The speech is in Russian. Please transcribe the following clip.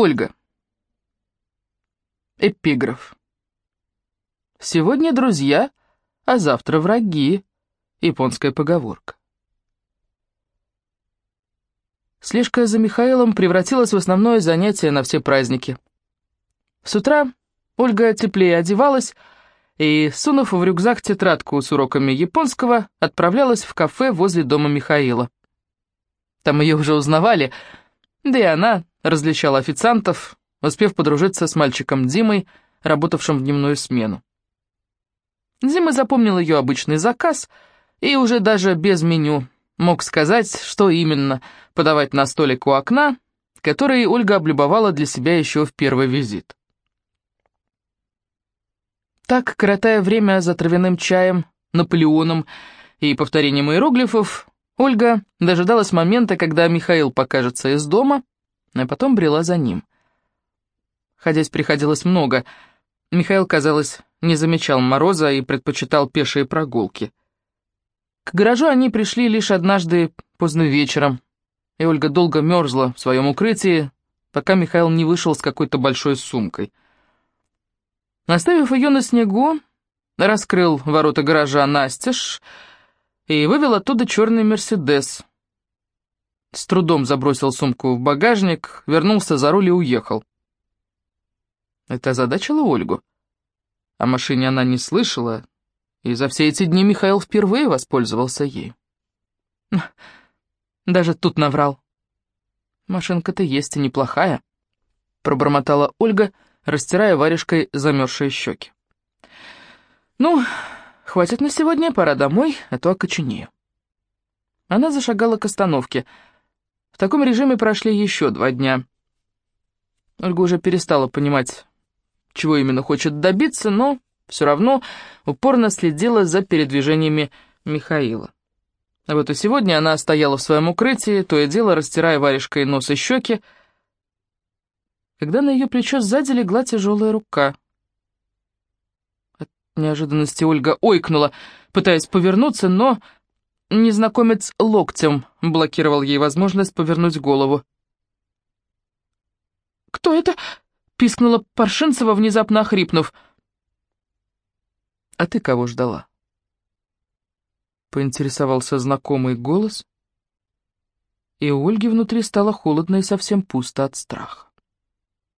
Ольга. Эпиграф. Сегодня друзья, а завтра враги. Японская поговорка. Слежка за Михаилом превратилась в основное занятие на все праздники. С утра Ольга теплее одевалась и, сунув в рюкзак тетрадку с уроками японского, отправлялась в кафе возле дома Михаила. Там ее уже узнавали, да и она различала официантов, успев подружиться с мальчиком Димой, работавшим в дневную смену. Дима запомнил ее обычный заказ и уже даже без меню мог сказать, что именно подавать на столик у окна, который Ольга облюбовала для себя еще в первый визит. Так, коротая время за травяным чаем, Наполеоном и повторением иероглифов, Ольга дожидалась момента, когда Михаил покажется из дома, а потом брела за ним. Ходить приходилось много. Михаил, казалось, не замечал мороза и предпочитал пешие прогулки. К гаражу они пришли лишь однажды поздно вечером, и Ольга долго мерзла в своем укрытии, пока Михаил не вышел с какой-то большой сумкой. Наставив ее на снегу, раскрыл ворота гаража настежь и вывел оттуда черный «Мерседес». С трудом забросил сумку в багажник, вернулся за руль и уехал. Это озадачило Ольгу. О машине она не слышала, и за все эти дни Михаил впервые воспользовался ей. Даже тут наврал. Машинка-то есть и неплохая, пробормотала Ольга, растирая варежкой замерзшие щеки. Ну, хватит на сегодня, пора домой, а то окоченею. Она зашагала к остановке. В таком режиме прошли еще два дня. Ольга уже перестала понимать, чего именно хочет добиться, но все равно упорно следила за передвижениями Михаила. А вот и сегодня она стояла в своем укрытии, то и дело растирая варежкой нос и щеки, когда на ее плечо сзади легла тяжелая рука. От неожиданности Ольга ойкнула, пытаясь повернуться, но незнакомец локтем блокировал ей возможность повернуть голову. «Кто это?» — пискнула Паршинцева, внезапно охрипнув — «А ты кого ждала?» Поинтересовался знакомый голос, и у Ольги внутри стало холодно и совсем пусто от страха.